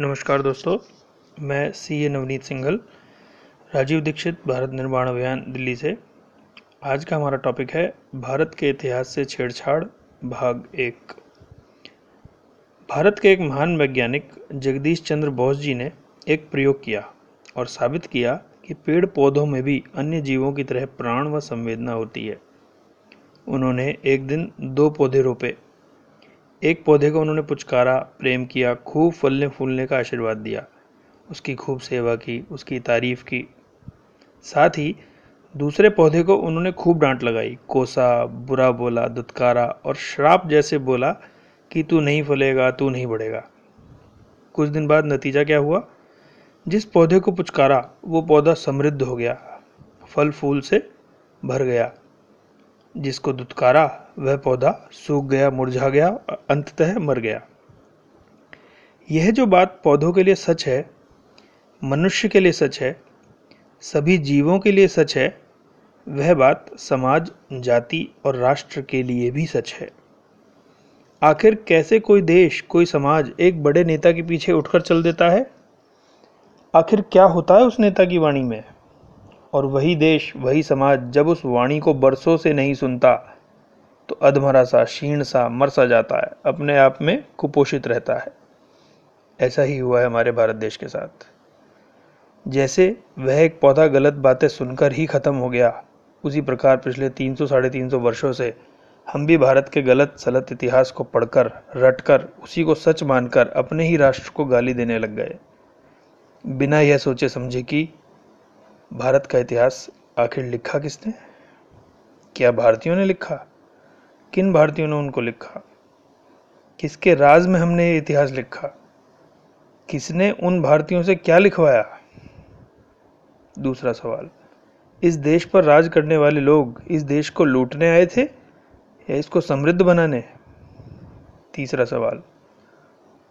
नमस्कार दोस्तों, मैं सी ए नवनीत सिंघल, राजीव दीक्षित, भारत निर्माण अभियान, दिल्ली से। आज का हमारा टॉपिक है, भारत के इतिहास से छेड़छाड़, भाग एक। भारत के एक महान वैज्ञानिक, जगदीश चंद्र बोस जी ने एक प्रयोग किया और साबित किया कि पेड़ पौधों में भी अन्य जीवों की तरह प्राण व संवेदना होती है। उन्होंने एक दिन दो पौधे रोपे। एक पौधे को उन्होंने पुचकारा, प्रेम किया, खूब फलने फूलने का आशीर्वाद दिया। उसकी खूब सेवा की, उसकी तारीफ़ की। साथ ही दूसरे पौधे को उन्होंने खूब डांट लगाई। कोसा, बुरा बोला, दुत्कारा और श्राप जैसे बोला कि तू नहीं फलेगा, तू नहीं बढ़ेगा। कुछ दिन बाद नतीजा क्या हुआ? जिस पौधे को पुचकारा, वो पौधा समृद्ध हो गया। फल फूल से भर गया। जिसको दुत्कारा वह पौधा सूख गया, मुरझा गया, अंततः मर गया। यह जो बात पौधों के लिए सच है, मनुष्य के लिए सच है, सभी जीवों के लिए सच है, वह बात समाज, जाति और राष्ट्र के लिए भी सच है। आखिर कैसे कोई देश, कोई समाज एक बड़े नेता के पीछे उठकर चल देता है? आखिर क्या होता है उस नेता की वाणी में? और वही देश, वही समाज जब उस वाणी को बरसों से नहीं सुनता तो अधमरा सा, क्षीण सा, मर सा जाता है, अपने आप में कुपोषित रहता है। ऐसा ही हुआ है हमारे भारत देश के साथ। जैसे वह एक पौधा गलत बातें सुनकर ही खत्म हो गया, उसी प्रकार पिछले 300 साढ़े तीन सौ वर्षों से हम भी भारत के गलत, सलत इतिहास को पढ़कर, रटकर, उसी को सच मानकर अपने ही राष्ट्र को गाली देने लग गए। बिना यह सोचे समझे कि भारत का इतिहास आखिर लिखा किसने? क्या भारतीयों ने लिखा? किन भारतीयों ने उनको लिखा? किसके राज में हमने ये इतिहास लिखा? किसने उन भारतीयों से क्या लिखवाया? दूसरा सवाल, इस देश पर राज करने वाले लोग इस देश को लूटने आए थे या इसको समृद्ध बनाने? तीसरा सवाल,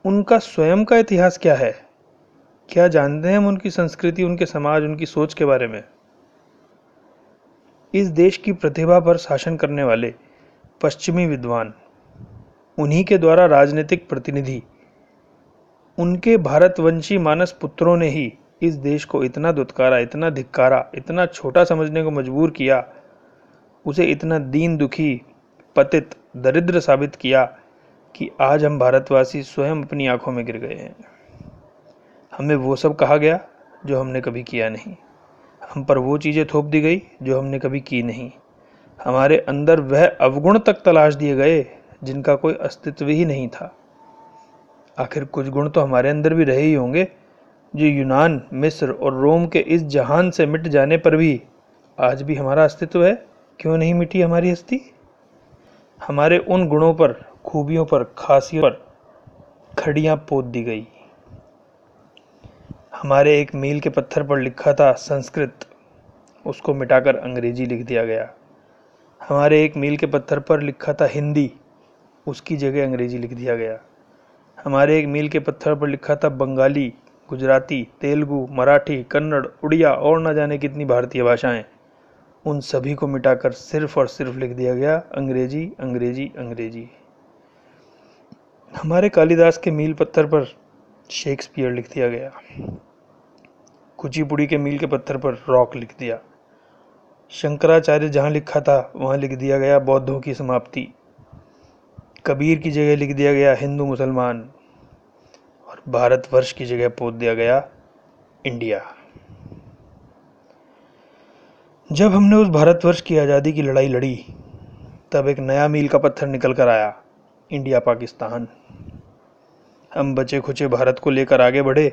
उनका स्वयं का इतिहास क्या है? क्या जानते हैं हम उनकी संस्कृति, उनके समाज, उनकी सोच के बारे में? इस देश की प्रतिभा पर शासन करने वाले पश्चिमी विद्वान, उन्हीं के द्वारा राजनीतिक प्रतिनिधि, उनके भारतवंशी मानस पुत्रों ने ही इस देश को इतना दुत्कारा, इतना धिक्कारा, इतना छोटा समझने को मजबूर किया, उसे इतना दीन दुखी, पतित, दरिद्र साबित किया कि आज हम भारतवासी स्वयं अपनी आँखों में गिर गए हैं। हमें वो सब कहा गया जो हमने कभी किया नहीं। हम पर वो चीज़ें थोप दी गई जो हमने कभी की नहीं। हमारे अंदर वह अवगुण तक तलाश दिए गए, जिनका कोई अस्तित्व ही नहीं था। आखिर कुछ गुण तो हमारे अंदर भी रहे ही होंगे, जो यूनान, मिस्र और रोम के इस जहान से मिट जाने पर भी आज भी हमारा अस्तित्व है। क्यों नहीं मिटी हमारी हस्ती? हमारे उन गुणों पर, खूबियों पर, खासियों पर खड़ियाँ पोत दी गई। हमारे एक मील के पत्थर पर लिखा था संस्कृत, उसको मिटाकर अंग्रेज़ी लिख दिया गया। हमारे एक मील के पत्थर पर लिखा था हिंदी, उसकी जगह अंग्रेज़ी लिख दिया गया। हमारे एक मील के पत्थर पर लिखा था बंगाली, गुजराती, तेलुगु, मराठी, कन्नड़, उड़िया और न जाने कितनी भारतीय भाषाएँ। उन सभी को मिटाकर सिर्फ़ और सिर्फ़ लिख दिया गया, अंग्रेज़ी अंग्रेज़ी अंग्रेज़ी। हमारे कालिदास के मील पत्थर पर शेक्सपियर लिख दिया गया। कुचिपुड़ी के मील के पत्थर पर रॉक लिख दिया। शंकराचार्य जहाँ लिखा था, वहाँ लिख दिया गया बौद्धों की समाप्ति। कबीर की जगह लिख दिया गया हिंदू मुसलमान और भारतवर्ष की जगह पोत दिया गया इंडिया। जब हमने उस भारतवर्ष की आज़ादी की लड़ाई लड़ी, तब एक नया मील का पत्थर निकल कर आया, इंडिया पाकिस्तान। हम बचे खुचे भारत को लेकर आगे बढ़े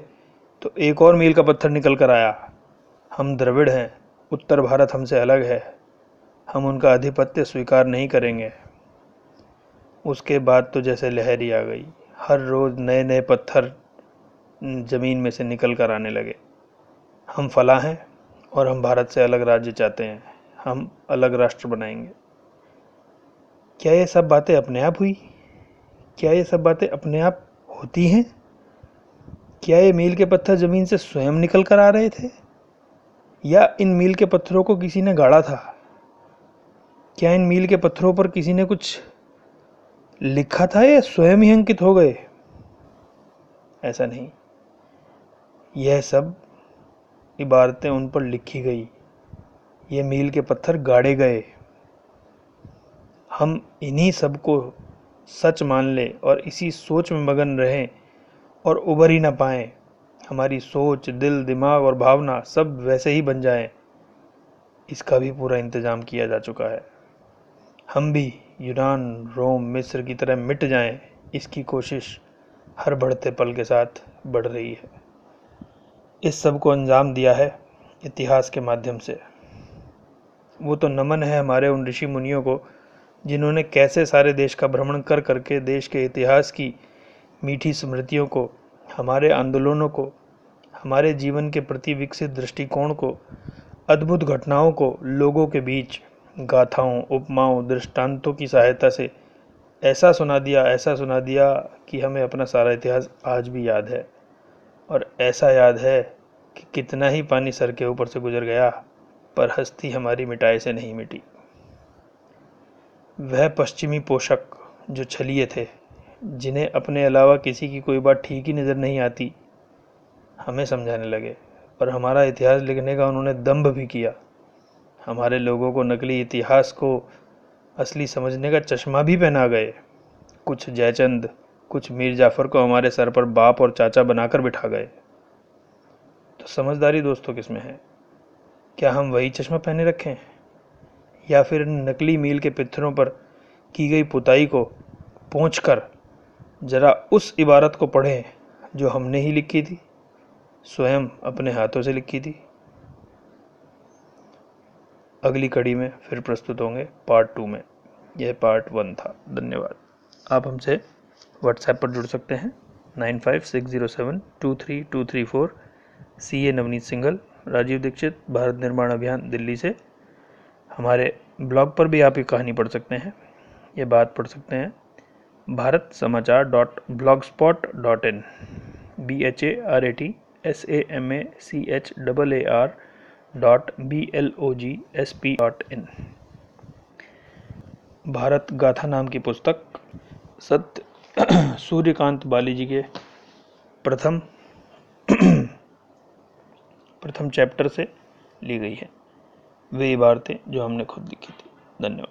तो एक और मील का पत्थर निकल कर आया, हम द्रविड़ हैं। उत्तर भारत हमसे अलग है। हम उनका आधिपत्य स्वीकार नहीं करेंगे। उसके बाद तो जैसे लहर आ गई। हर रोज़ नए नए पत्थर ज़मीन में से निकल कर आने लगे। हम फला हैं और हम भारत से अलग राज्य चाहते हैं। हम अलग राष्ट्र बनाएँगे। क्या ये सब बातें अपने आप हुई? क्या ये सब बातें अपने आप होती हैं? क्या ये मील के पत्थर ज़मीन से स्वयं निकल कर आ रहे थे? या इन मील के पत्थरों को किसी ने गाड़ा था? क्या इन मील के पत्थरों पर किसी ने कुछ लिखा था या स्वयं ही अंकित हो गए? ऐसा नहीं। यह सब इबारतें उन पर लिखी गई। ये मील के पत्थर गाड़े गए। हम इन्हीं सबको सच मान ले और इसी सोच में मगन रहें और उभर ही ना पाएँ। हमारी सोच, दिल, दिमाग और भावना सब वैसे ही बन जाएँ। इसका भी पूरा इंतज़ाम किया जा चुका है। हम भी यूनान, रोम, मिस्र की तरह मिट जाएँ। इसकी कोशिश हर बढ़ते पल के साथ बढ़ रही है। इस सबको अंजाम दिया है इतिहास के माध्यम से। वो तो नमन है हमारे उन ऋषि मुनियों को, जिन्होंने कैसे सारे देश का भ्रमण कर करके देश के इतिहास की मीठी स्मृतियों को हमारे आंदोलनों को, हमारे जीवन के प्रति विकसित दृष्टिकोण को, अद्भुत घटनाओं को लोगों के बीच गाथाओं, उपमाओं, दृष्टांतों की सहायता से ऐसा सुना दिया, ऐसा सुना दिया कि हमें अपना सारा इतिहास आज भी याद है। और ऐसा याद है कि कितना ही पानी सर के ऊपर से गुजर गया, पर हस्ती हमारी मिटाए से नहीं मिटी। वह पश्चिमी पोषक जो छलिए थे जिन्हें अपने अलावा किसी की कोई बात ठीक ही नज़र नहीं आती, हमें समझाने लगे और हमारा इतिहास लिखने का उन्होंने दम्भ भी किया। हमारे लोगों को नकली इतिहास को असली समझने का चश्मा भी पहना गए। कुछ जयचंद, कुछ मीर जाफ़र को हमारे सर पर बाप और चाचा बनाकर बिठा गए। तो समझदारी दोस्तों किसमें है? क्या हम वही चश्मा पहने रखें या फिर नकली मील के पित्थरों पर की गई पुताई को पहुँच कर ज़रा उस इबारत को पढ़ें जो हमने ही लिखी थी, स्वयं अपने हाथों से लिखी थी। अगली कड़ी में फिर प्रस्तुत होंगे पार्ट टू में। यह पार्ट वन था। धन्यवाद। आप हमसे व्हाट्सएप पर जुड़ सकते हैं। Nine five six zero seven two three two three four C A Navneet Singhal Rajiv Dikshit, Bharat Nirman Abhiyan, Delhi से। हमारे ब्लॉग पर भी आप ये कहानी पढ़ सकते हैं। ये बात पढ़ सकते हैं। Bharat Samachar dot blogspot dot in. B H A R A T S A M A C H double A R dot B L O G S P O T. Bharat Gatha नाम की पुस्तक सत्य सूर्यकांत बाली जी के प्रथम प्रथम chapter से ली गई है। वे इबारतें जो हमने खुद लिखी थी। धन्यवाद।